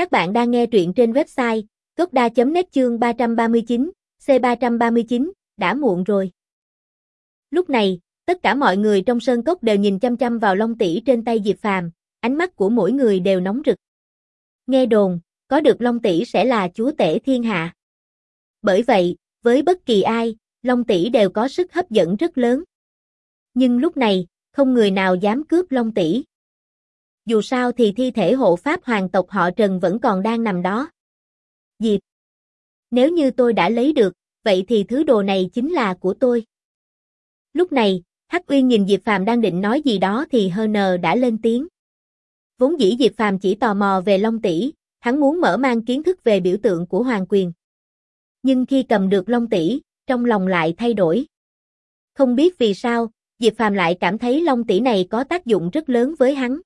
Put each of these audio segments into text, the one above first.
Các bạn đang nghe truyện trên website gocda.net chương 339, C339, đã muộn rồi. Lúc này, tất cả mọi người trong sơn cốc đều nhìn chăm chăm vào long tỷ trên tay Diệp Phàm, ánh mắt của mỗi người đều nóng rực. Nghe đồn, có được long tỷ sẽ là chúa tể thiên hạ. Bởi vậy, với bất kỳ ai, long tỷ đều có sức hấp dẫn rất lớn. Nhưng lúc này, không người nào dám cướp long tỷ. Dù sao thì thi thể hộ pháp hoàng tộc họ Trần vẫn còn đang nằm đó. Diệp. Nếu như tôi đã lấy được, vậy thì thứ đồ này chính là của tôi. Lúc này, Hắc Uyên nhìn Diệp Phàm đang định nói gì đó thì HN đã lên tiếng. Vốn dĩ Diệp Phàm chỉ tò mò về Long tỷ, hắn muốn mở mang kiến thức về biểu tượng của hoàng quyền. Nhưng khi cầm được Long tỷ, trong lòng lại thay đổi. Không biết vì sao, Diệp Phàm lại cảm thấy Long tỷ này có tác dụng rất lớn với hắn.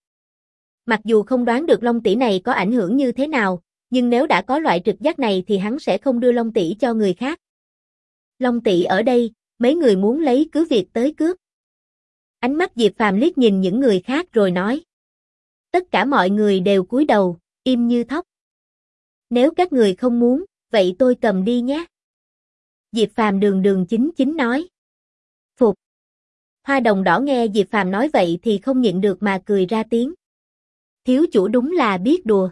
Mặc dù không đoán được Long tỷ này có ảnh hưởng như thế nào, nhưng nếu đã có loại trực giác này thì hắn sẽ không đưa Long tỷ cho người khác. Long tỷ ở đây, mấy người muốn lấy cứ việc tới cướp. Ánh mắt Diệp Phàm liếc nhìn những người khác rồi nói. Tất cả mọi người đều cúi đầu, im như thóc. Nếu các người không muốn, vậy tôi cầm đi nhé. Diệp Phàm đường đường chính chính nói. Phục. Hoa đồng đỏ nghe Diệp Phàm nói vậy thì không nhịn được mà cười ra tiếng. Thiếu chủ đúng là biết đùa.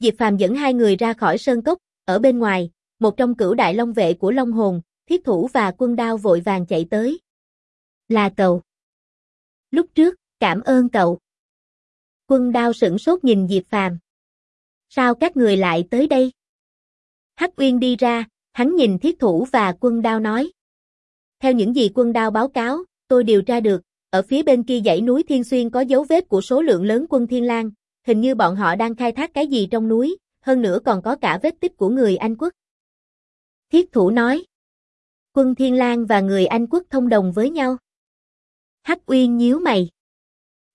Diệp Phàm dẫn hai người ra khỏi sơn cốc, ở bên ngoài, một trong cửu đại long vệ của Long Hồn, thiết thủ và quân đao vội vàng chạy tới. Là cậu. Lúc trước, cảm ơn cậu. Quân đao sửng sốt nhìn Diệp Phàm. Sao các người lại tới đây? Hắc Uyên đi ra, hắn nhìn thiết thủ và quân đao nói. Theo những gì quân đao báo cáo, tôi điều tra được, ở phía bên kia dãy núi Thiên Xuyên có dấu vết của số lượng lớn quân Thiên Lang, hình như bọn họ đang khai thác cái gì trong núi, hơn nữa còn có cả vết tích của người Anh quốc. Thiết thủ nói. Quân Thiên Lang và người Anh quốc thông đồng với nhau. Hắc Uyên nhíu mày.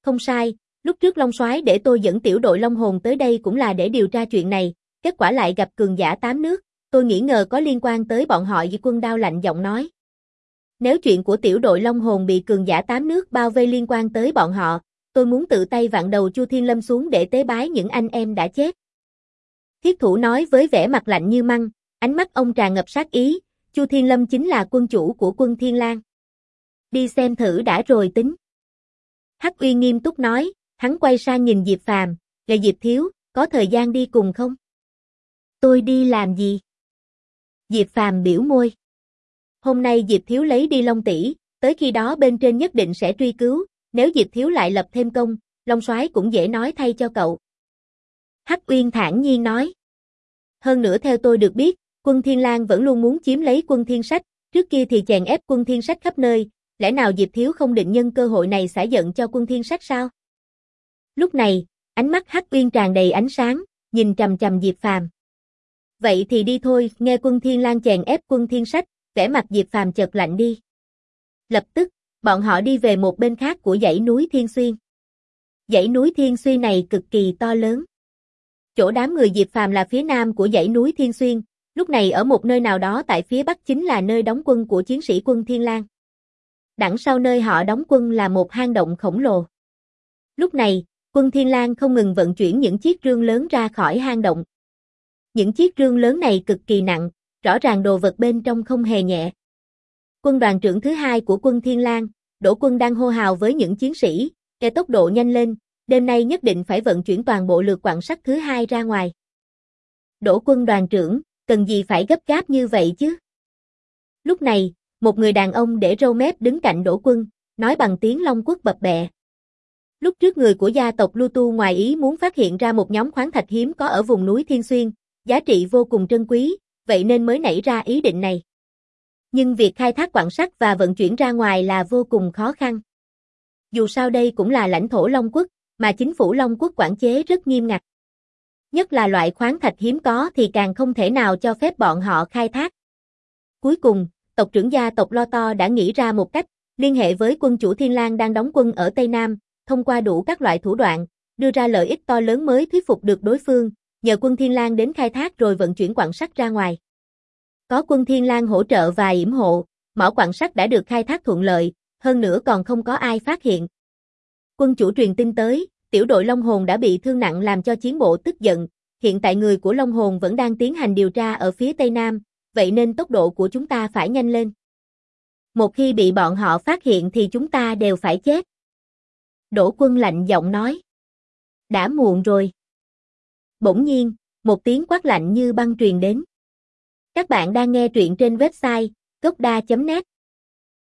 Không sai, lúc trước Long Soái để tôi dẫn tiểu đội Long Hồn tới đây cũng là để điều tra chuyện này, kết quả lại gặp cường giả tám nước, tôi nghĩ ngờ có liên quan tới bọn họ với quân đao lạnh giọng nói. Nếu chuyện của tiểu đội Long Hồn bị cường giả tám nước bao vây liên quan tới bọn họ, tôi muốn tự tay vặn đầu Chu Thiên Lâm xuống để tế bái những anh em đã chết. Thiết thủ nói với vẻ mặt lạnh như măng, ánh mắt ông tràn ngập sát ý, Chu Thiên Lâm chính là quân chủ của quân Thiên Lang. Đi xem thử đã rồi tính. Hắc Uy nghiêm túc nói, hắn quay sang nhìn Diệp Phàm, "Là Diệp thiếu, có thời gian đi cùng không?" "Tôi đi làm gì?" Diệp Phàm biểu môi. Hôm nay Diệp Thiếu lấy đi Long tỷ, tới khi đó bên trên nhất định sẽ truy cứu, nếu Diệp Thiếu lại lập thêm công, Long Soái cũng dễ nói thay cho cậu. Hắc Uyên thản nhiên nói. Hơn nữa theo tôi được biết, quân Thiên Lang vẫn luôn muốn chiếm lấy quân Thiên Sách, trước kia thì chèn ép quân Thiên Sách khắp nơi, lẽ nào Diệp Thiếu không định nhân cơ hội này xả giận cho quân Thiên Sách sao? Lúc này, ánh mắt Hắc Uyên tràn đầy ánh sáng, nhìn trầm trầm Diệp Phàm. Vậy thì đi thôi, nghe quân Thiên Lang chèn ép quân Thiên Sách, vẻ mặt Diệp Phàm chợt lạnh đi. Lập tức, bọn họ đi về một bên khác của dãy núi Thiên Xuyên. Dãy núi Thiên Xuyên này cực kỳ to lớn. Chỗ đám người Diệp Phàm là phía nam của dãy núi Thiên Xuyên, lúc này ở một nơi nào đó tại phía bắc chính là nơi đóng quân của chiến sĩ quân Thiên Lang. Đằng sau nơi họ đóng quân là một hang động khổng lồ. Lúc này, quân Thiên Lang không ngừng vận chuyển những chiếc rương lớn ra khỏi hang động. Những chiếc rương lớn này cực kỳ nặng, rõ ràng đồ vật bên trong không hề nhẹ. Quân đoàn trưởng thứ hai của quân Thiên Lang, Đỗ Quân đang hô hào với những chiến sĩ, kẻ tốc độ nhanh lên, đêm nay nhất định phải vận chuyển toàn bộ lượt quặng sắt thứ hai ra ngoài. Đỗ Quân đoàn trưởng, cần gì phải gấp gáp như vậy chứ? Lúc này, một người đàn ông để râu mép đứng cạnh Đỗ Quân, nói bằng tiếng Long Quốc bập bẹ. Lúc trước người của gia tộc Lưu Tu ngoài ý muốn phát hiện ra một nhóm khoáng thạch hiếm có ở vùng núi Thiên Xuyên, giá trị vô cùng trân quý, vậy nên mới nảy ra ý định này. Nhưng việc khai thác quặng sắt và vận chuyển ra ngoài là vô cùng khó khăn. Dù sao đây cũng là lãnh thổ Long Quốc, mà chính phủ Long Quốc quản chế rất nghiêm ngặt. Nhất là loại khoáng thạch hiếm có thì càng không thể nào cho phép bọn họ khai thác. Cuối cùng, tộc trưởng gia tộc Lo To đã nghĩ ra một cách, liên hệ với quân chủ Thiên Lang đang đóng quân ở Tây Nam, thông qua đủ các loại thủ đoạn, đưa ra lợi ích to lớn mới thuyết phục được đối phương, nhờ quân Thiên Lang đến khai thác rồi vận chuyển quặng sắt ra ngoài. Có quân Thiên Lang hỗ trợ và yểm hộ, mỏ quặng sắt đã được khai thác thuận lợi, hơn nữa còn không có ai phát hiện. Quân chủ truyền tin tới, tiểu đội Long Hồn đã bị thương nặng làm cho chiến bộ tức giận, hiện tại người của Long Hồn vẫn đang tiến hành điều tra ở phía Tây Nam, vậy nên tốc độ của chúng ta phải nhanh lên. Một khi bị bọn họ phát hiện thì chúng ta đều phải chết. Đỗ quân lạnh giọng nói. Đã muộn rồi bỗng nhiên, một tiếng quát lạnh như băng truyền đến. Các bạn đang nghe truyện trên website gocda.net